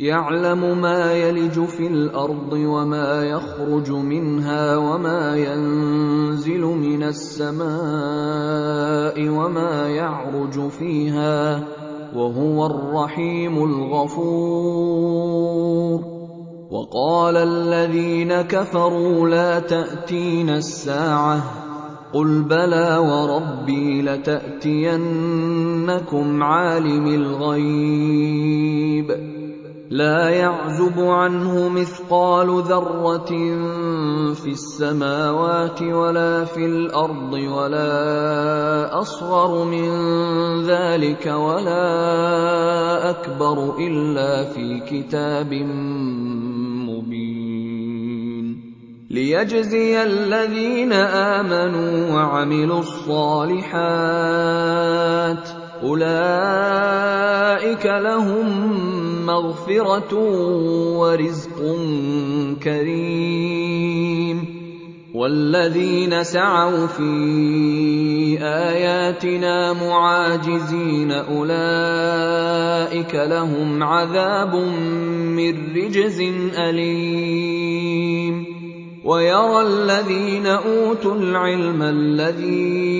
يعلم ما يلج في الأرض وما يخرج منها وما ينزل من السماء وما يعرج فيها وهو الرحيم الغفور. وقال الذين كفروا لا تاتين الساعة قل بلى وربي لتأتينكم عالم الغيب. لا يعزب عنه مثقال ذرة في السماوات ولا في الأرض ولا أصغر من ذلك ولا أكبر إلا في كتاب مبين. ليجزي الذين آمنوا وعملوا الصالحات أولئك لهم مغفرة ورزق كريم. والذين سعوا في آياتنا معاجزين أولئك لهم عذاب من رجز أليم. ويرى الذين أوتوا العلم الذي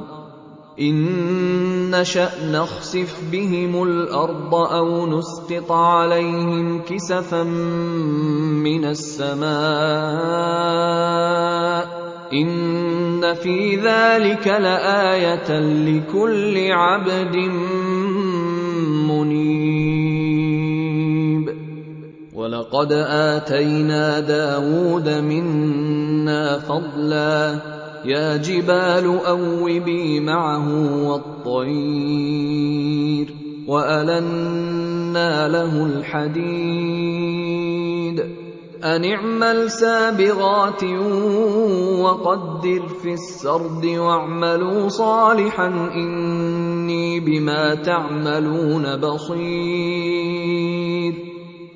ان نشا نخسف بهم الأرض أو نسقط عليهم كسفا من السماء ان في ذلك لايه لكل عبد منيب ولقد اتينا داود منا فضلا يا جبال أوبي معه والطير وألنا له الحديد. ان اعمل سابغات وقدر في السرد واعملوا صالحا إني بما تعملون بصير.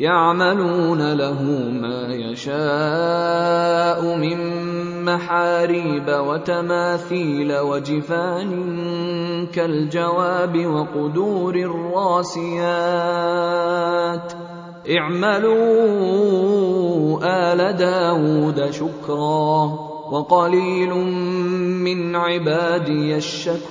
يعملون له ما يشاء من محاريب وتماثيل وجفان كالجواب وقدور الراسيات. اعملوا آل داود شكرا وقليل من عبادي الشكور.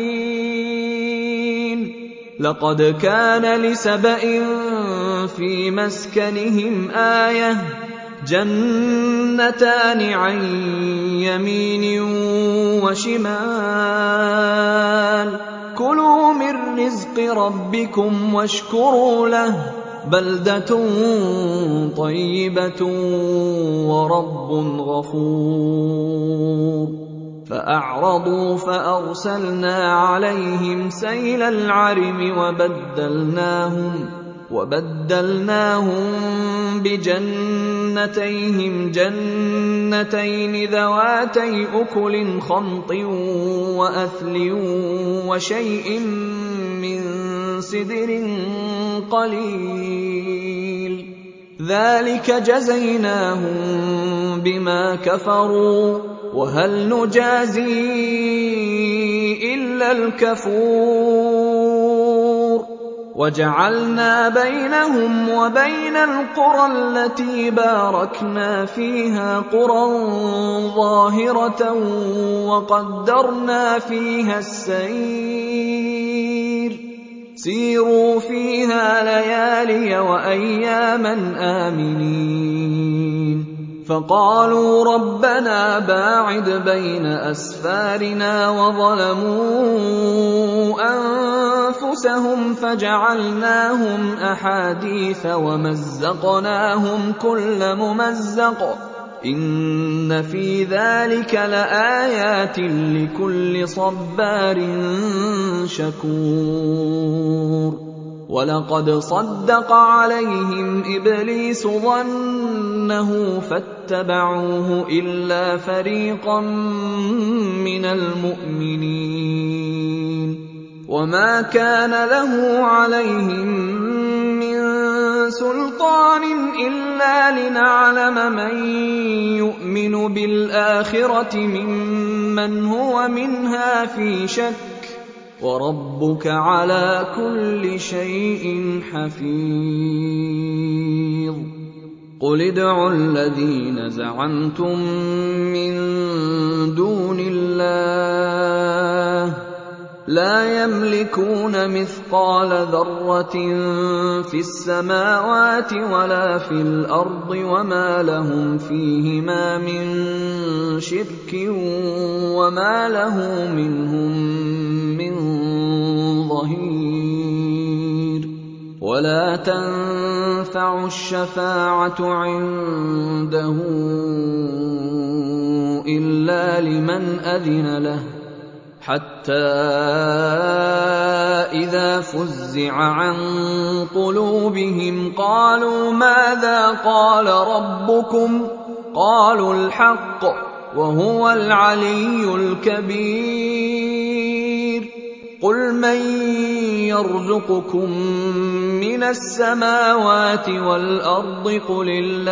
لقد كان لسبأ في مسكنهم آية جنتان عن يمين وشمال. كلوا من رزق ربكم واشكروا له بلدة طيبة ورب غفور. فأعرضوا فأرسلنا عليهم سيل العرم وبدلناهم بجنتيهم جنتين ذواتي أكل خمط وأثل وشيء من سدر قليل ذلك جزيناهم بما كفروا وهل نجازي الا الكفور وجعلنا بينهم وبين القرى التي باركنا فيها قرى ظاهره وقدرنا فيها السير سيروا فيها ليالي وأياما آمنين. فقالوا ربنا باعد بين أسفارنا وظلموا أنفسهم فجعلناهم أحاديث ومزقناهم كل ممزق. ان في ذلك لايات لكل صبار شكور ولقد صدق عليهم ابليس ظنه فاتبعوه الا فريقا من المؤمنين وما كان له عليهم سلطان الا لنعلم من يؤمن بالاخره ممن هو منها في شك وربك على كل شيء حفيظ قل ادعوا الذين زعمتم من دون الله لا يملكون مثقال ذرة في السماوات ولا في الأرض وما لهم فيهما من شرك وما له منهم من ظهير. ولا تنفع الشفاعة عنده إلا لمن أذن له. حتى إذا فزع عن قلوبهم قالوا ماذا قال ربكم؟ قالوا الحق وهو العلي الكبير. قل من يرزقكم من السماوات والأرض؟ قل الله.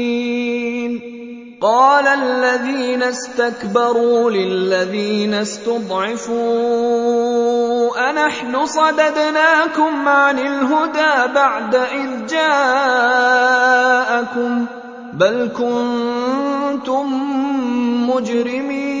قال الذين استكبروا للذين استضعفوا أنحن صددناكم عن الهدى بعد إذ جاءكم بل كنتم مجرمين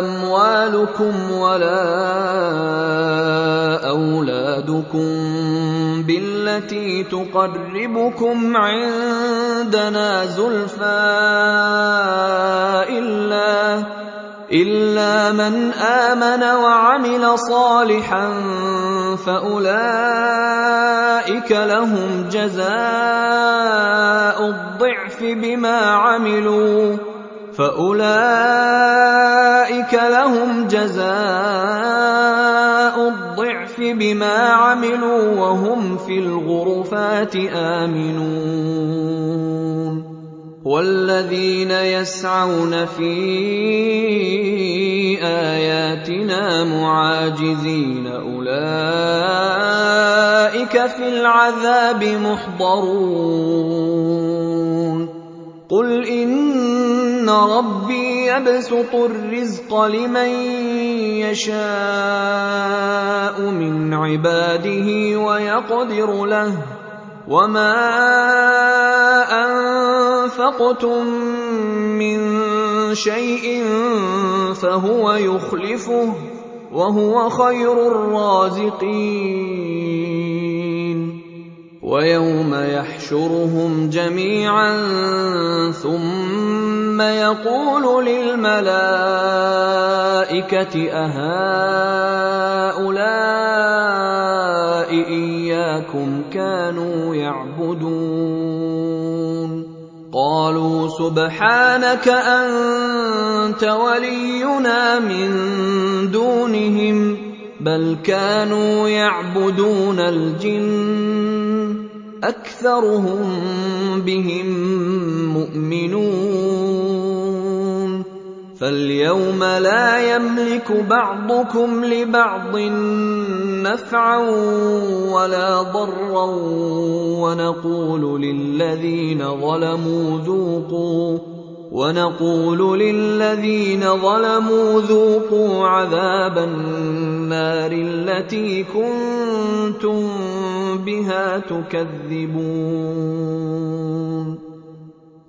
أموالكم ولا أولادكم بالتي تقربكم عندنا زلفى إلا من آمن وعمل صالحا فأولئك لهم جزاء الضعف بما عملوا فاولئك لهم جزاء الضعف بما عملوا وهم في الغرفات امنون والذين يسعون في اياتنا معاجزين اولئك في العذاب محضرون قل ان ربي يبسط الرزق لمن يشاء من عباده ويقدر له. وما انفقتم من شيء فهو يخلفه وهو خير الرازقين. ويوم يحشرهم جميعا ثم يقول للملائكة أهؤلاء إياكم كانوا يعبدون قالوا سبحانك أنت ولينا من دونهم بل كانوا يعبدون الجن أكثرهم بهم مؤمنون فاليوم لا يملك بعضكم لبعض نفعا ولا ضرا ونقول للذين ظلموا ذوقوا ونقول للذين ظلموا ذوقوا عذاب النار التي كنتم بها تكذبون.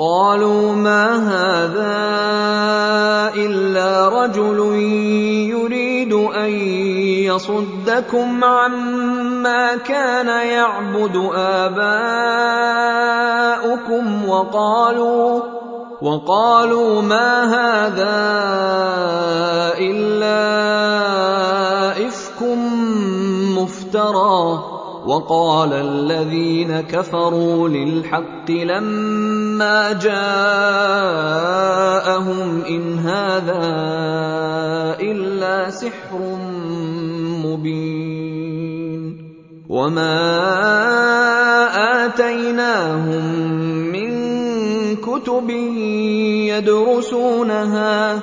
قالوا ما هذا إلا رجل يريد أن يصدكم عما كان يعبد آباؤكم وقالوا ما هذا إلا إفك مفترى وقال الذين كفروا للحق لما جاءهم إن هذا إلا سحر مبين وما آتيناهم من كتب يدرسونها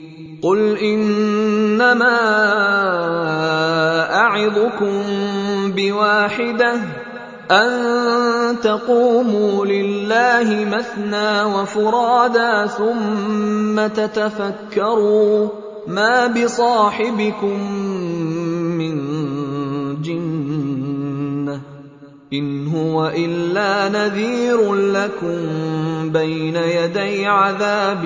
قل انما اعظكم بواحده ان تقوموا لله مثنى وفرادى ثم تتفكروا ما بصاحبكم من جنه ان هو الا نذير لكم بين يدي عذاب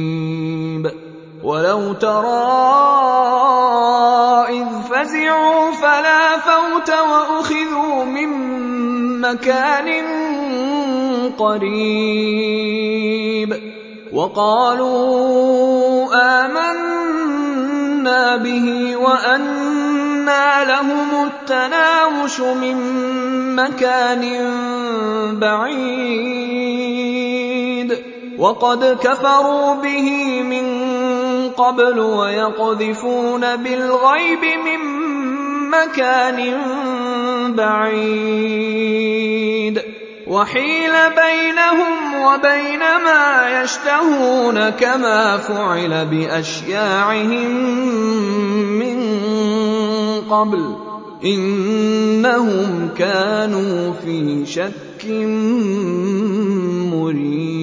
ولو ترى اذ فزعوا فلا فوت واخذوا من مكان قريب وقالوا امنا به وانى لهم التناوش من مكان بعيد وقد كفروا به من قبل ويقذفون بالغيب من مكان بعيد. وحيل بينهم وبين ما يشتهون كما فعل بأشياعهم من قبل. إنهم كانوا في شك مريب.